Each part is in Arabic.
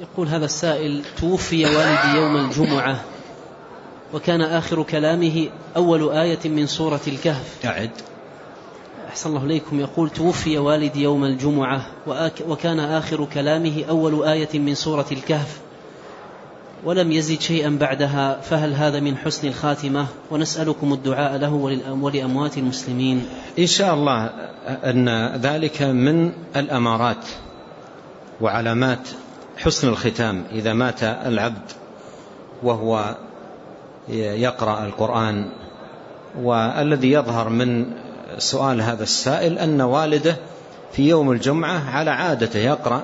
يقول هذا السائل توفي والدي يوم الجمعة وكان آخر كلامه أول آية من سورة الكهف. أعد. أحسن الله إليكم. يقول توفي والدي يوم الجمعة وكان آخر كلامه أول آية من سورة الكهف. ولم يزد شيئا بعدها فهل هذا من حسن الخاتمة؟ ونسألكم الدعاء له ولأموات المسلمين. إن شاء الله أن ذلك من الأمارات وعلامات حسن الختام. إذا مات العبد وهو يقرأ القرآن والذي يظهر من سؤال هذا السائل أن والده في يوم الجمعة على عادته يقرأ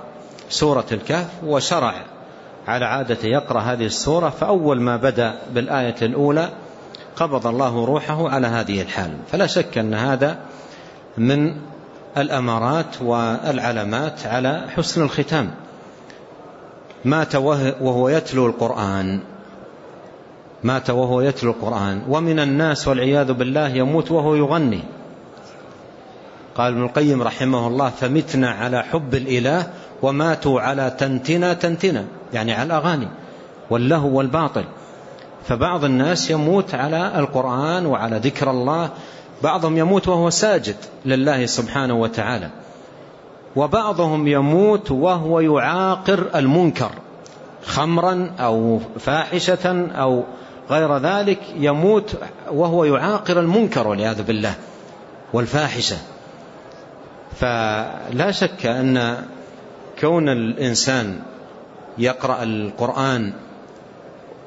سورة الكهف وشرع على عادته يقرأ هذه السورة فأول ما بدأ بالآية الأولى قبض الله روحه على هذه الحال. فلا شك أن هذا من الأمارات والعلامات على حسن الختام. مات وهو يتلو القرآن. مات وهو يتلو القرآن. ومن الناس والعياذ بالله يموت وهو يغني. قال ابن القيم رحمه الله فمتنا على حب الإله وماتوا على تنتنا تنتنا. يعني على الأغاني واللهو والباطل. فبعض الناس يموت على القرآن وعلى ذكر الله بعضهم يموت وهو ساجد لله سبحانه وتعالى. وبعضهم يموت وهو يعاقر المنكر خمرا أو فاحشة أو غير ذلك يموت وهو يعاقر المنكر والعياذ بالله والفاحشة. فلا شك أن كون الإنسان يقرأ القرآن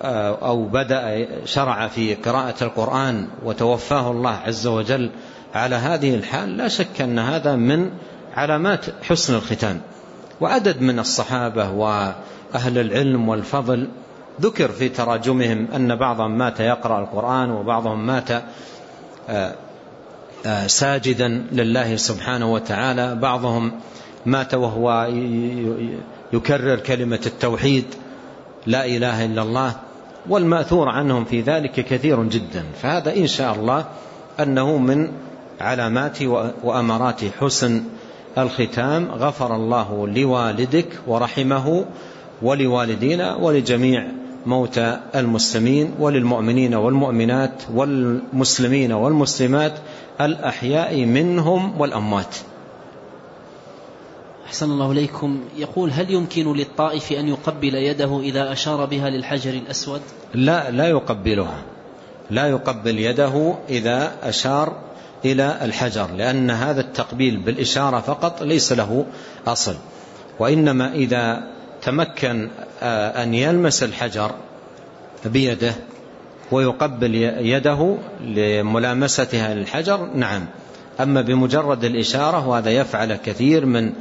أو بدأ شرع في قراءة القرآن وتوفاه الله عز وجل على هذه الحال لا شك أن هذا من علامات حسن الختام. وعدد من الصحابة وأهل العلم والفضل ذكر في تراجمهم أن بعضهم مات يقرأ القرآن وبعضهم مات ساجدا لله سبحانه وتعالى. بعضهم مات وهو يكرر كلمة التوحيد لا إله إلا الله والمأثور عنهم في ذلك كثير جدا. فهذا إن شاء الله أنه من علامات وأمارات حسن الختام. غفر الله لوالدك ورحمه ولوالدينا ولجميع موتى المسلمين وللمؤمنين والمؤمنات والمسلمين والمسلمات الأحياء منهم والأموات. أحسن الله إليكم. يقول هل يمكن للطائف أن يقبل يده إذا أشار بها للحجر الأسود؟ لا لا يقبلها. لا يقبل يده إذا أشار إلى الحجر لأن هذا التقبيل بالإشارة فقط ليس له أصل. وإنما إذا تمكن أن يلمس الحجر بيده ويقبل يده لملامستها للحجر نعم. أما بمجرد الإشارة وهذا يفعل كثير من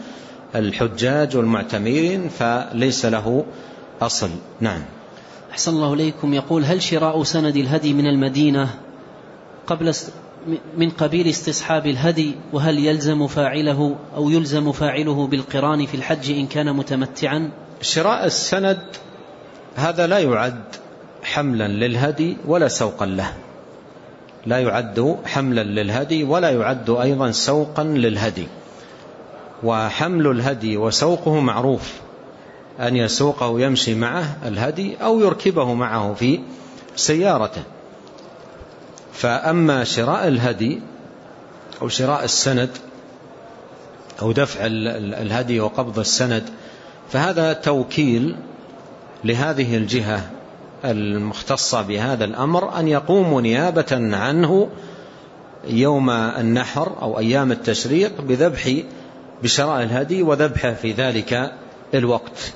الحجاج والمعتمرين فليس له أصل. نعم. أحسن الله إليكم. يقول هل شراء سند الهدي من المدينة قبل من قبيل استصحاب الهدي وهل يلزم فاعله أو يلزم فاعله بالقران في الحج إن كان متمتعا؟ شراء السند هذا لا يعد حملا للهدي ولا سوقا له. لا يعد حملا للهدي ولا يعد أيضا سوقا للهدي. وحمل الهدي وسوقه معروف. أن يسوقه يمشي معه الهدي أو يركبه معه في سيارته. فأما شراء الهدي أو شراء السند أو دفع الهدي وقبض السند فهذا توكيل لهذه الجهة المختصة بهذا الأمر أن يقوموا نيابة عنه يوم النحر أو أيام التشريق بذبح بشراء الهدي وذبحه في ذلك الوقت.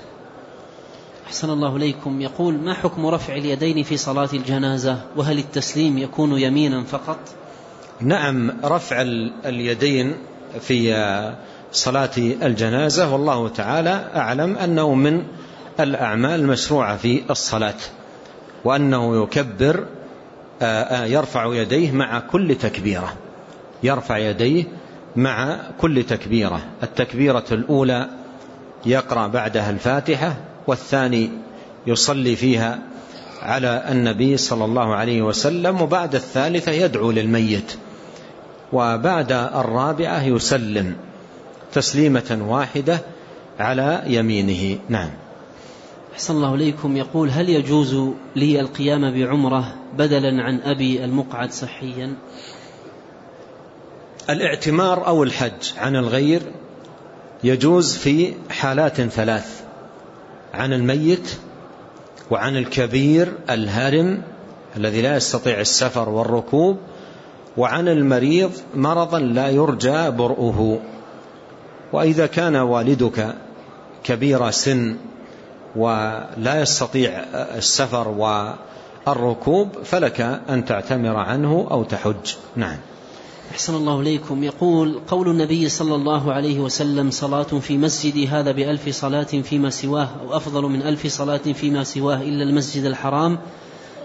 أحسن الله إليكم. يقول ما حكم رفع اليدين في صلاة الجنازة؟ وهل التسليم يكون يمينا فقط؟ نعم رفع اليدين في صلاة الجنازة والله تعالى أعلم أنه من الأعمال المشروعة في الصلاة وأنه يكبر يرفع يديه مع كل تكبيرة. يرفع يديه مع كل تكبيرة. التكبيرة الأولى يقرأ بعدها الفاتحة والثاني يصلي فيها على النبي صلى الله عليه وسلم وبعد الثالثة يدعو للميت وبعد الرابعة يسلم تسليمة واحدة على يمينه. نعم. أحسن الله إليكم. يقول هل يجوز لي القيام بعمرة بدلا عن أبي المقعد صحيا؟ الاعتمار أو الحج عن الغير يجوز في حالات ثلاث. عن الميت وعن الكبير الهرم الذي لا يستطيع السفر والركوب وعن المريض مرضا لا يرجى برؤه. وإذا كان والدك كبير سن ولا يستطيع السفر والركوب فلك أن تعتمر عنه أو تحج. نعم. أحسن الله إليكم. يقول قول النبي صلى الله عليه وسلم صلاة في مسجدي هذا بألف صلاة فيما سواه أو أفضل من ألف صلاة فيما سواه إلا المسجد الحرام.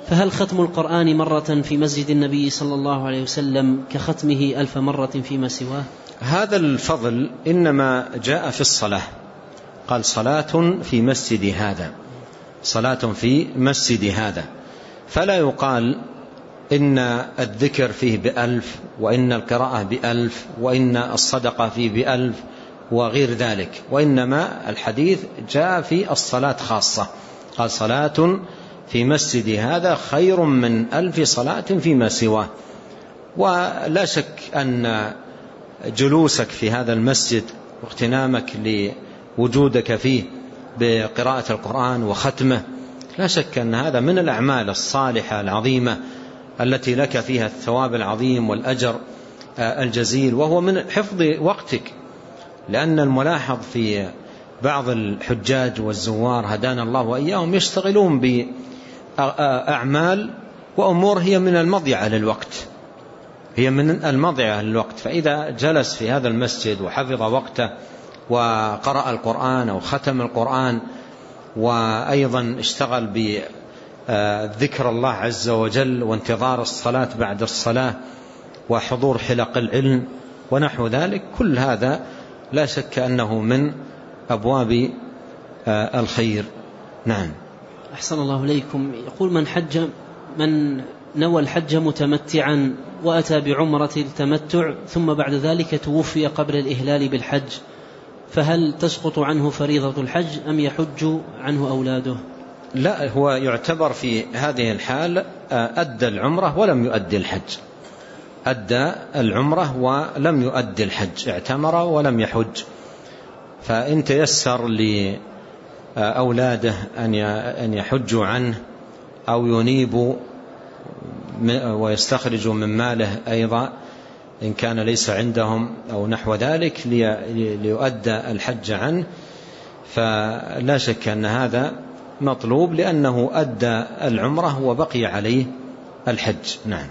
فهل ختم القرآن مرة في مسجد النبي صلى الله عليه وسلم كختمه ألف مرة فيما سواه؟ هذا الفضل إنما جاء في الصلاة. قال صلاة في مسجد هذا. صلاة في مسجد هذا. فلا يقال إن الذكر فيه بألف وإن القراءة بألف وإن الصدقة فيه بألف وغير ذلك. وإنما الحديث جاء في الصلاة خاصة. قال صلاة في مسجد هذا خير من ألف صلاة فيما سواه. ولا شك أن جلوسك في هذا المسجد واغتنامك لوجودك فيه بقراءة القرآن وختمه لا شك أن هذا من الأعمال الصالحة العظيمة التي لك فيها الثواب العظيم والأجر الجزيل وهو من حفظ وقتك. لأن الملاحظ في بعض الحجاج والزوار هدانا الله وإياهم يشتغلون بأعمال وأمور هي من المضيعة للوقت. هي من المضيعة للوقت. فإذا جلس في هذا المسجد وحفظ وقته وقرأ القرآن أو ختم القرآن وأيضا اشتغل بذكر الله عز وجل وانتظار الصلاة بعد الصلاة وحضور حلق العلم ونحو ذلك. كل هذا لا شك أنه من أبواب الخير. نعم. أحسن الله إليكم. يقول من حج من نوى الحج متمتعا وأتى بعمرة التمتع ثم بعد ذلك توفي قبل الإهلال بالحج فهل تسقط عنه فريضة الحج أم يحج عنه أولاده؟ لا هو يعتبر في هذه الحال أدى العمرة ولم يؤدي الحج. أدى العمرة ولم يؤدي الحج اعتمر ولم يحج. فإن تيسر لأولاده أن يحجوا عنه أو ينيبوا ويستخرجوا من ماله أيضا إن كان ليس عندهم أو نحو ذلك ليؤدى الحج عنه. فلا شك أن هذا مطلوب لأنه أدى العمرة وبقي عليه الحج. نعم.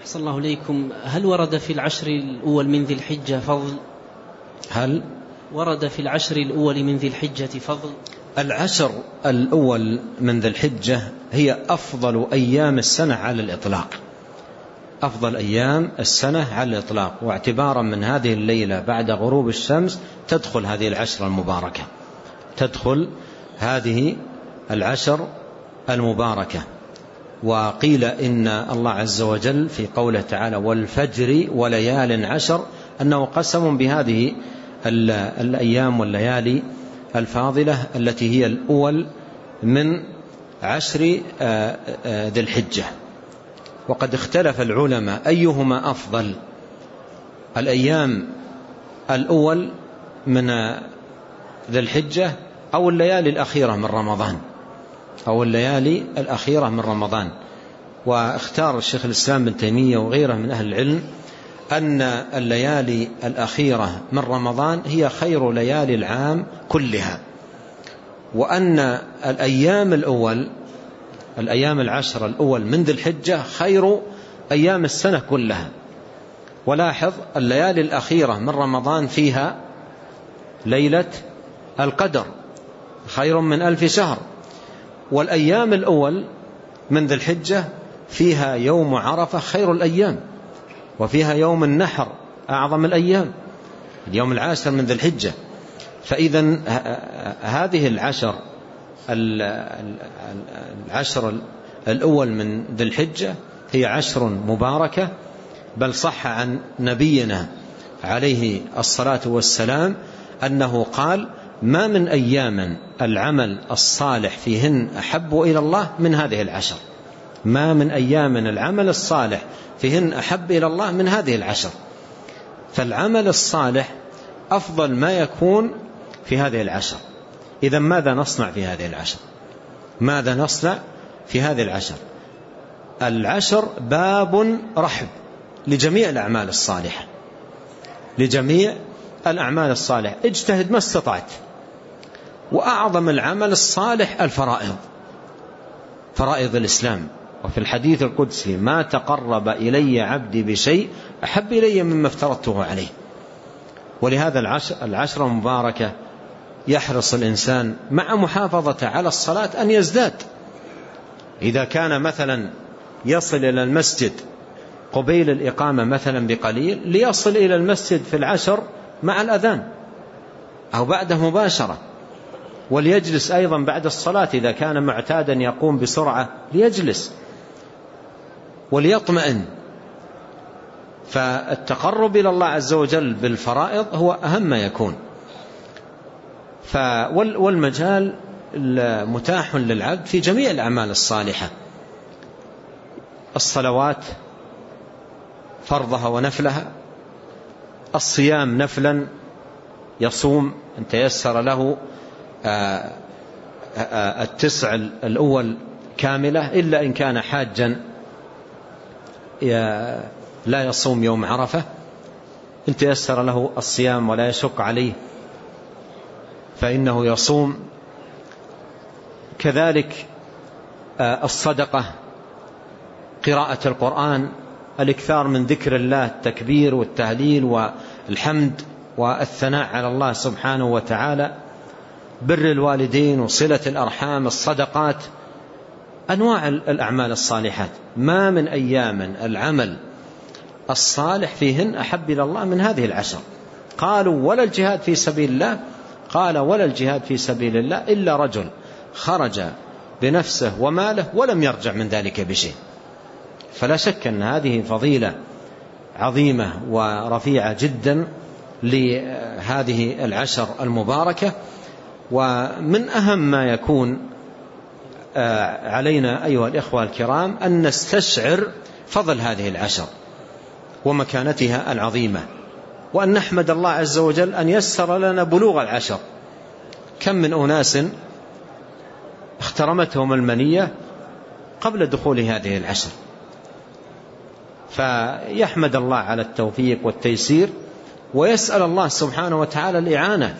أحسن الله إليكم. هل ورد في العشر الأول من ذي الحجة فضل؟ هل؟ ورد في العشر الأول من ذي الحجة فضل؟ العشر الأول من ذي الحجة هي أفضل أيام السنة على الإطلاق. أفضل أيام السنة على الإطلاق. واعتبارا من هذه الليلة بعد غروب الشمس تدخل هذه العشر المباركة. تدخل هذه العشر المباركة. وقيل إن الله عز وجل في قوله تعالى والفجر وليال عشر أنه قسم بهذه الأيام والليالي الفاضلة التي هي الأول من عشر آه، آه، ذي الحجة. وقد اختلف العلماء أيهما أفضل الأيام الأول من ذي الحجة أو الليالي الأخيرة من رمضان. أو الليالي الأخيرة من رمضان. واختار الشيخ الإسلام بن تيمية وغيره من أهل العلم أن الليالي الأخيرة من رمضان هي خير ليالي العام كلها. وأن الأيام الأول الأيام العشر الأول من ذي الحجة خير أيام السنة كلها. ولاحظ الليالي الأخيرة من رمضان فيها ليلة القدر خير من ألف شهر. والأيام الأول من ذي الحجة فيها يوم عرفة خير الأيام وفيها يوم النحر أعظم الأيام اليوم العاشر من ذي الحجة. فإذا هذه العشر العشر الأول من ذي الحجة هي عشر مباركة بل صح عن نبينا عليه الصلاة والسلام أنه قال ما من أيام العمل الصالح فيهن أحب إلى الله من هذه العشر. ما من أيام العمل الصالح فيهن أحب إلى الله من هذه العشر. فالعمل الصالح أفضل ما يكون في هذه العشر. إذا ماذا نصنع في هذه العشر؟ ماذا نصنع في هذه العشر؟ العشر باب رحب لجميع الأعمال الصالحة. لجميع الأعمال الصالحة. اجتهد ما استطعت. وأعظم العمل الصالح الفرائض فرائض الإسلام. وفي الحديث القدسي ما تقرب إلي عبدي بشيء أحب إلي مما افترضته عليه. ولهذا العشر, العشر المباركة يحرص الإنسان مع محافظة على الصلاة أن يزداد. إذا كان مثلا يصل إلى المسجد قبيل الإقامة مثلا بقليل ليصل إلى المسجد في العشر مع الأذان أو بعده مباشرة. وليجلس أيضا بعد الصلاة إذا كان معتادا يقوم بسرعة ليجلس وليطمئن. فالتقرب إلى الله عز وجل بالفرائض هو أهم ما يكون. والمجال متاح للعبد في جميع الأعمال الصالحة. الصلوات فرضها ونفلها. الصيام نفلا يصوم أن تيسر له. التسع الأول كاملة إلا إن كان حاجا لا يصوم يوم عرفة إن تيسر له الصيام ولا يشق عليه فإنه يصوم. كذلك الصدقة قراءة القرآن الإكثار من ذكر الله التكبير والتهليل والحمد والثناء على الله سبحانه وتعالى. بر الوالدين وصلة الأرحام الصدقات أنواع الأعمال الصالحات. ما من أيام العمل الصالح فيهن أحب إلى الله من هذه العشر. قالوا ولا الجهاد في سبيل الله؟ قال ولا الجهاد في سبيل الله إلا رجل خرج بنفسه وماله ولم يرجع من ذلك بشيء. فلا شك أن هذه فضيلة عظيمة ورفيعة جدا لهذه العشر المباركة. ومن أهم ما يكون آه، علينا أيها الإخوة الكرام أن نستشعر فضل هذه العشر ومكانتها العظيمة وأن نحمد الله عز وجل أن يسر لنا بلوغ العشر. كم من أناس اخترمتهم المنية قبل دخول هذه العشر. فيحمد الله على التوفيق والتيسير ويسأل الله سبحانه وتعالى الإعانة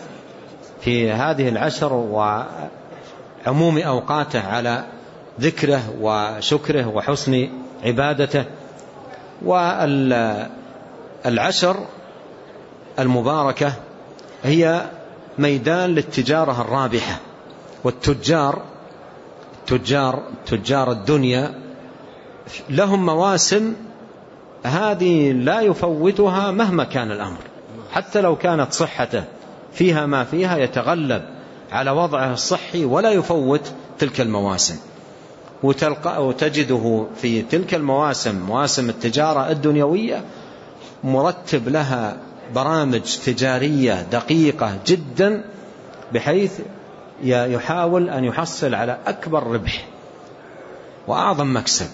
في هذه العشر وعموم أوقاته على ذكره وشكره وحسن عبادته. والعشر المباركة هي ميدان للتجارة الرابحة. والتجار تجار تجار الدنيا لهم مواسم هذه لا يفوتها مهما كان الأمر. حتى لو كانت صحته فيها ما فيها يتغلب على وضعه الصحي ولا يفوت تلك المواسم. وتجده في تلك المواسم مواسم التجارة الدنيوية مرتب لها برامج تجارية دقيقة جدا بحيث يحاول أن يحصل على أكبر ربح وأعظم مكسب.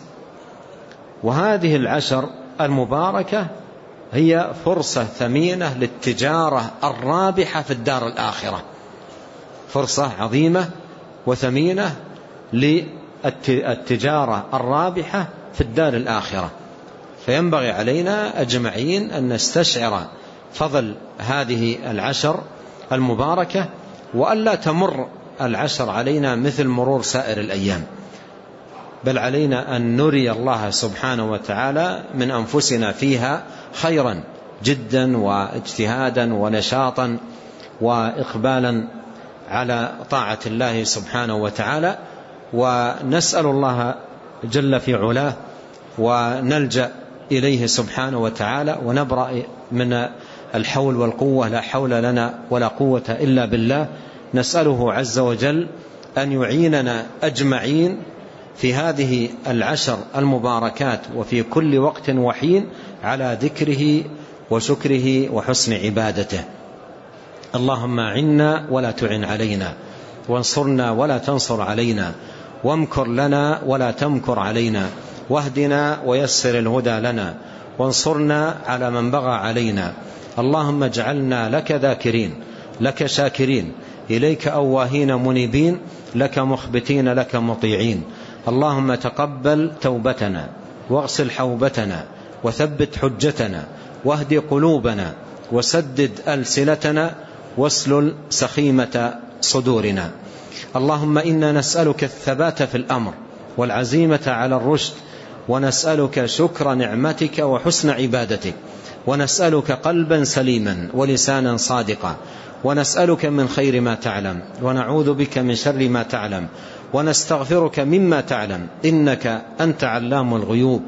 وهذه العشر المباركة هي فرصة ثمينة للتجارة الرابحة في الدار الآخرة. فرصة عظيمة وثمينة للتجارة الرابحة في الدار الآخرة. فينبغي علينا أجمعين أن نستشعر فضل هذه العشر المباركة وألا تمر العشر علينا مثل مرور سائر الأيام. بل علينا أن نري الله سبحانه وتعالى من أنفسنا فيها خيرا جدا واجتهادا ونشاطا وإقبالا على طاعة الله سبحانه وتعالى. ونسأل الله جل في علاه ونلجأ إليه سبحانه وتعالى ونبرأ من الحول والقوة. لا حول لنا ولا قوة إلا بالله. نسأله عز وجل أن يعيننا أجمعين في هذه العشر المباركات وفي كل وقت وحين على ذكره وشكره وحسن عبادته. اللهم عنا ولا تعن علينا وانصرنا ولا تنصر علينا وامكر لنا ولا تمكر علينا واهدنا ويسر الهدى لنا وانصرنا على من بغى علينا. اللهم اجعلنا لك ذاكرين لك شاكرين إليك أواهين منيبين لك مخبتين لك مطيعين. اللهم تقبل توبتنا واغسل حوبتنا وثبت حجتنا واهد قلوبنا وسدد ألسنتنا واسلل سخيمة صدورنا. اللهم إنا نسألك الثبات في الأمر والعزيمة على الرشد ونسألك شكر نعمتك وحسن عبادتك ونسألك قلبا سليما ولسانا صادقا ونسألك من خير ما تعلم ونعوذ بك من شر ما تعلم ونستغفرك مما تعلم. إنك أنت علام الغيوب.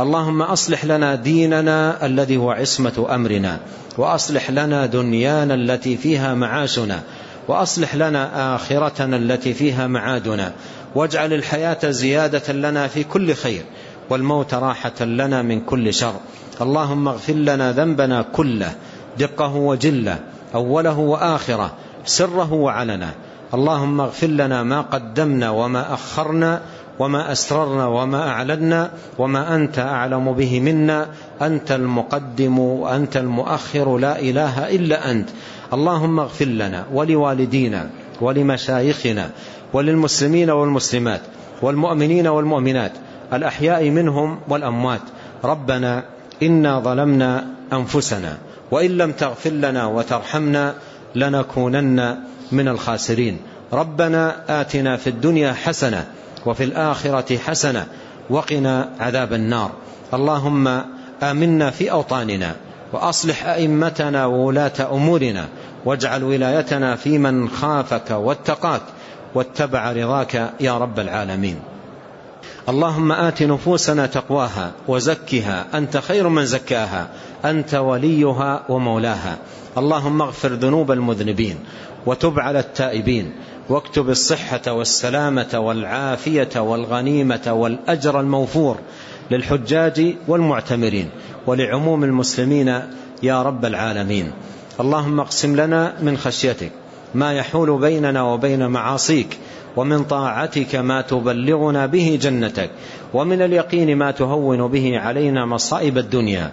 اللهم أصلح لنا ديننا الذي هو عصمة أمرنا. وأصلح لنا دنيانا التي فيها معاشنا. وأصلح لنا آخرتنا التي فيها معادنا. واجعل الحياة زيادة لنا في كل خير. والموت راحة لنا من كل شر. اللهم اغفر لنا ذنبنا كله. دقه وجله. أوله وآخره. سره وعلنه. اللهم اغفر لنا ما قدمنا وما أخرنا وما أسررنا وما أعلنا وما أنت أعلم به منا. أنت المقدم وأنت المؤخر لا إله إلا أنت. اللهم اغفر لنا ولوالدينا ولمشايخنا وللمسلمين والمسلمات والمؤمنين والمؤمنات الأحياء منهم والأموات. ربنا إنا ظلمنا أنفسنا وإن لم تغفر لنا وترحمنا لنكونن من الخاسرين. ربنا آتنا في الدنيا حسنة وفي الآخرة حسنة وقنا عذاب النار. اللهم آمنا في أوطاننا وأصلح أئمتنا وولاة أمورنا واجعل ولايتنا في من خافك واتقاك واتبع رضاك يا رب العالمين. اللهم آت نفوسنا تقواها وزكها. أنت خير من زكاها. أنت وليها ومولاها. اللهم اغفر ذنوب المذنبين وتب على التائبين واكتب الصحة والسلامة والعافية والغنيمة والأجر الموفور للحجاج والمعتمرين ولعموم المسلمين يا رب العالمين. اللهم اقسم لنا من خشيتك ما يحول بيننا وبين معاصيك ومن طاعتك ما تبلغنا به جنتك ومن اليقين ما تهون به علينا مصائب الدنيا.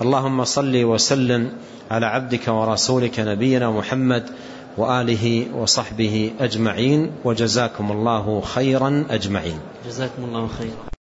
اللهم صل وسلم على عبدك ورسولك نبينا محمد وآله وصحبه أجمعين وجزاكم الله خيرا أجمعين. جزاكم الله خيرا.